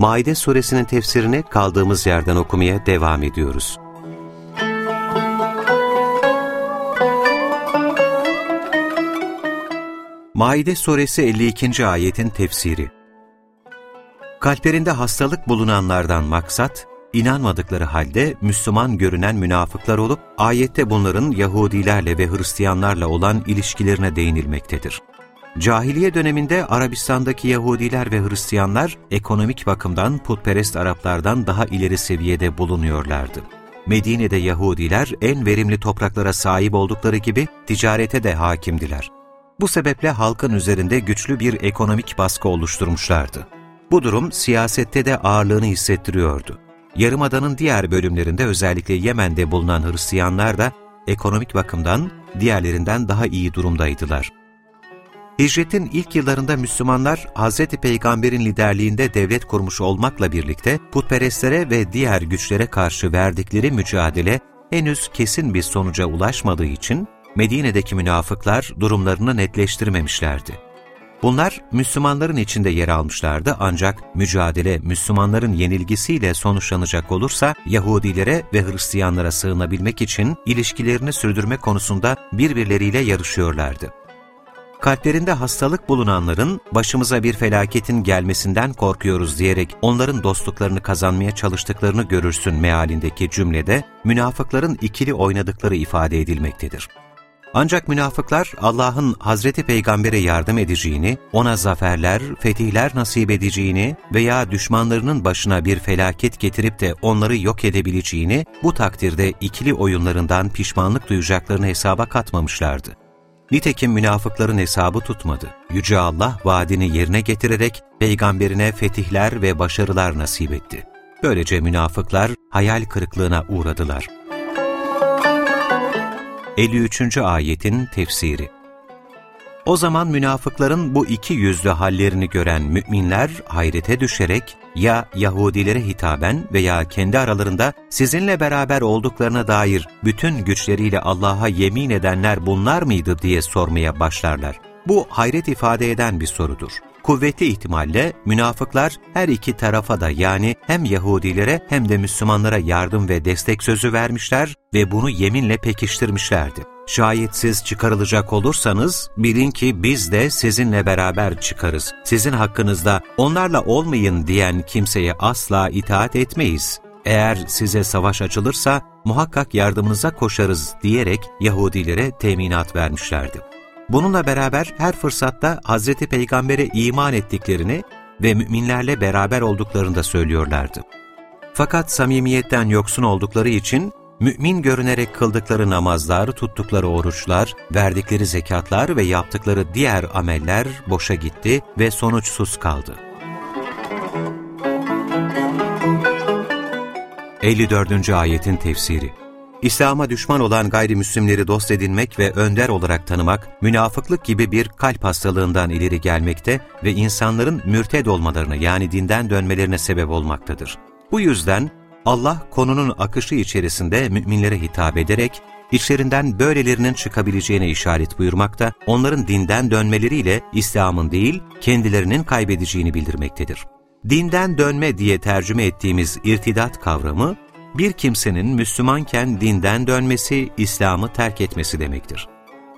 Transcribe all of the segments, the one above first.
Maide suresinin tefsirini kaldığımız yerden okumaya devam ediyoruz. Maide suresi 52. ayetin tefsiri Kalplerinde hastalık bulunanlardan maksat, inanmadıkları halde Müslüman görünen münafıklar olup, ayette bunların Yahudilerle ve Hristiyanlarla olan ilişkilerine değinilmektedir. Cahiliye döneminde Arabistan'daki Yahudiler ve Hristiyanlar ekonomik bakımdan putperest Araplardan daha ileri seviyede bulunuyorlardı. Medine'de Yahudiler en verimli topraklara sahip oldukları gibi ticarete de hakimdiler. Bu sebeple halkın üzerinde güçlü bir ekonomik baskı oluşturmuşlardı. Bu durum siyasette de ağırlığını hissettiriyordu. Yarımada'nın diğer bölümlerinde özellikle Yemen'de bulunan Hristiyanlar da ekonomik bakımdan diğerlerinden daha iyi durumdaydılar. Hicretin ilk yıllarında Müslümanlar Hz. Peygamber'in liderliğinde devlet kurmuş olmakla birlikte putperestlere ve diğer güçlere karşı verdikleri mücadele henüz kesin bir sonuca ulaşmadığı için Medine'deki münafıklar durumlarını netleştirmemişlerdi. Bunlar Müslümanların içinde yer almışlardı ancak mücadele Müslümanların yenilgisiyle sonuçlanacak olursa Yahudilere ve Hristiyanlara sığınabilmek için ilişkilerini sürdürme konusunda birbirleriyle yarışıyorlardı kalplerinde hastalık bulunanların başımıza bir felaketin gelmesinden korkuyoruz diyerek onların dostluklarını kazanmaya çalıştıklarını görürsün mealindeki cümlede münafıkların ikili oynadıkları ifade edilmektedir. Ancak münafıklar Allah'ın Hazreti Peygamber'e yardım edeceğini, ona zaferler, fetihler nasip edeceğini veya düşmanlarının başına bir felaket getirip de onları yok edebileceğini, bu takdirde ikili oyunlarından pişmanlık duyacaklarını hesaba katmamışlardı. Nitekim münafıkların hesabı tutmadı. Yüce Allah vaadini yerine getirerek peygamberine fetihler ve başarılar nasip etti. Böylece münafıklar hayal kırıklığına uğradılar. 53. Ayetin Tefsiri O zaman münafıkların bu iki yüzlü hallerini gören müminler hayrete düşerek ya Yahudilere hitaben veya kendi aralarında sizinle beraber olduklarına dair bütün güçleriyle Allah'a yemin edenler bunlar mıydı diye sormaya başlarlar. Bu hayret ifade eden bir sorudur. Kuvvetli ihtimalle münafıklar her iki tarafa da yani hem Yahudilere hem de Müslümanlara yardım ve destek sözü vermişler ve bunu yeminle pekiştirmişlerdi. Şayet siz çıkarılacak olursanız bilin ki biz de sizinle beraber çıkarız. Sizin hakkınızda onlarla olmayın diyen kimseye asla itaat etmeyiz. Eğer size savaş açılırsa muhakkak yardımınıza koşarız diyerek Yahudilere teminat vermişlerdi. Bununla beraber her fırsatta Hz. Peygamber'e iman ettiklerini ve müminlerle beraber olduklarını da söylüyorlardı. Fakat samimiyetten yoksun oldukları için mümin görünerek kıldıkları namazlar, tuttukları oruçlar, verdikleri zekatlar ve yaptıkları diğer ameller boşa gitti ve sonuçsuz kaldı. 54. Ayetin Tefsiri İslam'a düşman olan gayrimüslimleri dost edinmek ve önder olarak tanımak, münafıklık gibi bir kalp hastalığından ileri gelmekte ve insanların mürted olmalarına yani dinden dönmelerine sebep olmaktadır. Bu yüzden Allah konunun akışı içerisinde müminlere hitap ederek, içlerinden böylelerinin çıkabileceğine işaret buyurmakta, onların dinden dönmeleriyle İslam'ın değil, kendilerinin kaybedeceğini bildirmektedir. Dinden dönme diye tercüme ettiğimiz irtidat kavramı, bir kimsenin Müslümanken dinden dönmesi, İslam'ı terk etmesi demektir.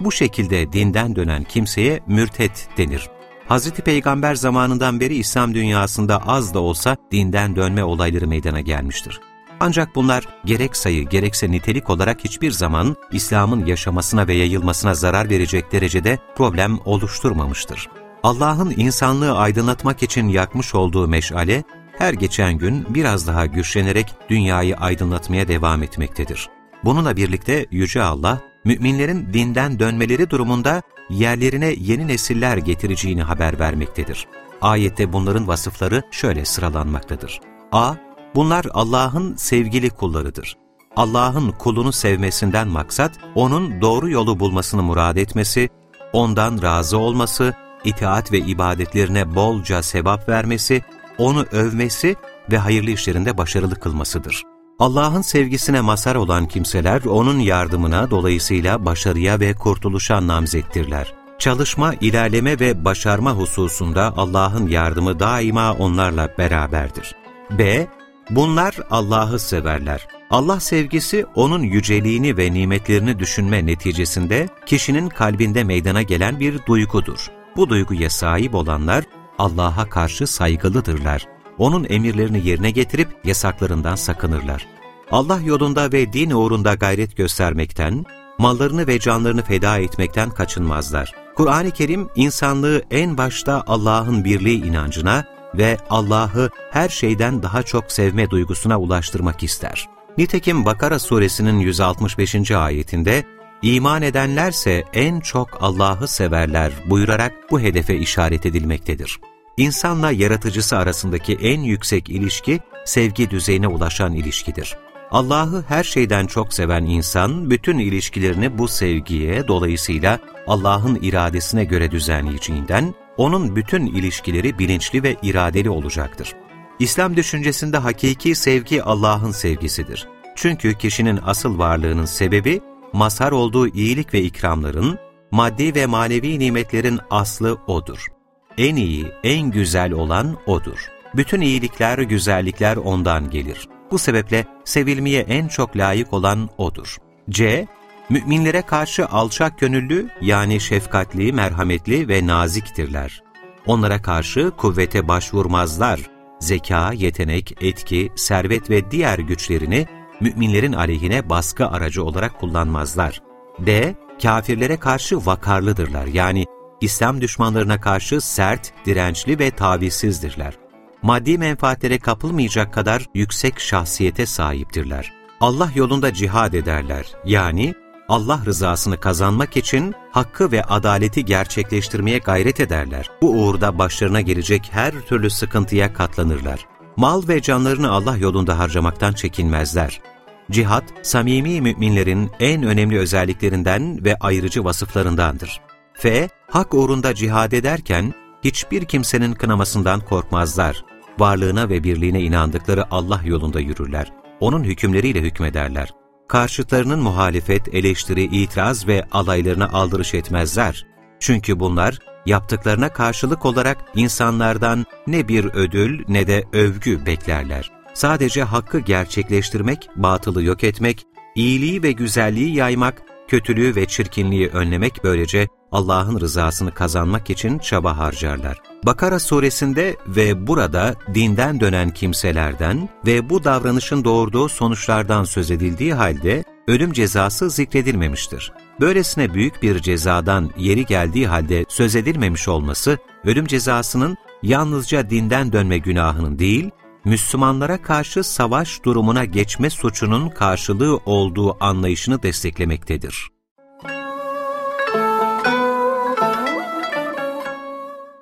Bu şekilde dinden dönen kimseye mürtet denir. Hz. Peygamber zamanından beri İslam dünyasında az da olsa dinden dönme olayları meydana gelmiştir. Ancak bunlar gerek sayı gerekse nitelik olarak hiçbir zaman İslam'ın yaşamasına ve yayılmasına zarar verecek derecede problem oluşturmamıştır. Allah'ın insanlığı aydınlatmak için yakmış olduğu meşale, her geçen gün biraz daha güçlenerek dünyayı aydınlatmaya devam etmektedir. Bununla birlikte Yüce Allah, müminlerin dinden dönmeleri durumunda yerlerine yeni nesiller getireceğini haber vermektedir. Ayette bunların vasıfları şöyle sıralanmaktadır. A. Bunlar Allah'ın sevgili kullarıdır. Allah'ın kulunu sevmesinden maksat, onun doğru yolu bulmasını murad etmesi, ondan razı olması, itaat ve ibadetlerine bolca sevap vermesi, onu övmesi ve hayırlı işlerinde başarılı kılmasıdır. Allah'ın sevgisine mazhar olan kimseler onun yardımına dolayısıyla başarıya ve kurtuluşa namzettirler. Çalışma, ilerleme ve başarma hususunda Allah'ın yardımı daima onlarla beraberdir. B. Bunlar Allah'ı severler. Allah sevgisi onun yüceliğini ve nimetlerini düşünme neticesinde kişinin kalbinde meydana gelen bir duygudur. Bu duyguya sahip olanlar Allah'a karşı saygılıdırlar. Onun emirlerini yerine getirip yasaklarından sakınırlar. Allah yolunda ve din uğrunda gayret göstermekten, mallarını ve canlarını feda etmekten kaçınmazlar. Kur'an-ı Kerim insanlığı en başta Allah'ın birliği inancına ve Allah'ı her şeyden daha çok sevme duygusuna ulaştırmak ister. Nitekim Bakara suresinin 165. ayetinde iman edenlerse en çok Allah'ı severler buyurarak bu hedefe işaret edilmektedir. İnsanla yaratıcısı arasındaki en yüksek ilişki sevgi düzeyine ulaşan ilişkidir. Allah'ı her şeyden çok seven insan, bütün ilişkilerini bu sevgiye, dolayısıyla Allah'ın iradesine göre düzenleyeceğinden, onun bütün ilişkileri bilinçli ve iradeli olacaktır. İslam düşüncesinde hakiki sevgi Allah'ın sevgisidir. Çünkü kişinin asıl varlığının sebebi, mazhar olduğu iyilik ve ikramların, maddi ve manevi nimetlerin aslı O'dur. En iyi, en güzel olan O'dur. Bütün iyilikler, güzellikler O'ndan gelir. Bu sebeple sevilmeye en çok layık olan O'dur. C. Müminlere karşı alçak gönüllü yani şefkatli, merhametli ve naziktirler. Onlara karşı kuvvete başvurmazlar. Zeka, yetenek, etki, servet ve diğer güçlerini müminlerin aleyhine baskı aracı olarak kullanmazlar. D. Kafirlere karşı vakarlıdırlar yani İslam düşmanlarına karşı sert, dirençli ve tavizsizdirler maddi menfaatlere kapılmayacak kadar yüksek şahsiyete sahiptirler. Allah yolunda cihad ederler. Yani Allah rızasını kazanmak için hakkı ve adaleti gerçekleştirmeye gayret ederler. Bu uğurda başlarına gelecek her türlü sıkıntıya katlanırlar. Mal ve canlarını Allah yolunda harcamaktan çekinmezler. Cihad, samimi müminlerin en önemli özelliklerinden ve ayrıcı vasıflarındandır. F. Hak uğrunda cihad ederken hiçbir kimsenin kınamasından korkmazlar varlığına ve birliğine inandıkları Allah yolunda yürürler. Onun hükümleriyle hükmederler. Karşıtlarının muhalefet, eleştiri, itiraz ve alaylarına aldırış etmezler. Çünkü bunlar yaptıklarına karşılık olarak insanlardan ne bir ödül ne de övgü beklerler. Sadece hakkı gerçekleştirmek, batılı yok etmek, iyiliği ve güzelliği yaymak, kötülüğü ve çirkinliği önlemek böylece Allah'ın rızasını kazanmak için çaba harcarlar. Bakara suresinde ve burada dinden dönen kimselerden ve bu davranışın doğurduğu sonuçlardan söz edildiği halde ölüm cezası zikredilmemiştir. Böylesine büyük bir cezadan yeri geldiği halde söz edilmemiş olması, ölüm cezasının yalnızca dinden dönme günahının değil, Müslümanlara karşı savaş durumuna geçme suçunun karşılığı olduğu anlayışını desteklemektedir.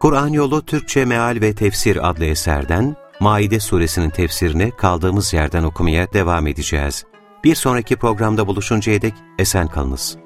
Kur'an Yolu Türkçe Meal ve Tefsir adlı eserden Maide suresinin tefsirini kaldığımız yerden okumaya devam edeceğiz. Bir sonraki programda buluşuncaya dek esen kalınız.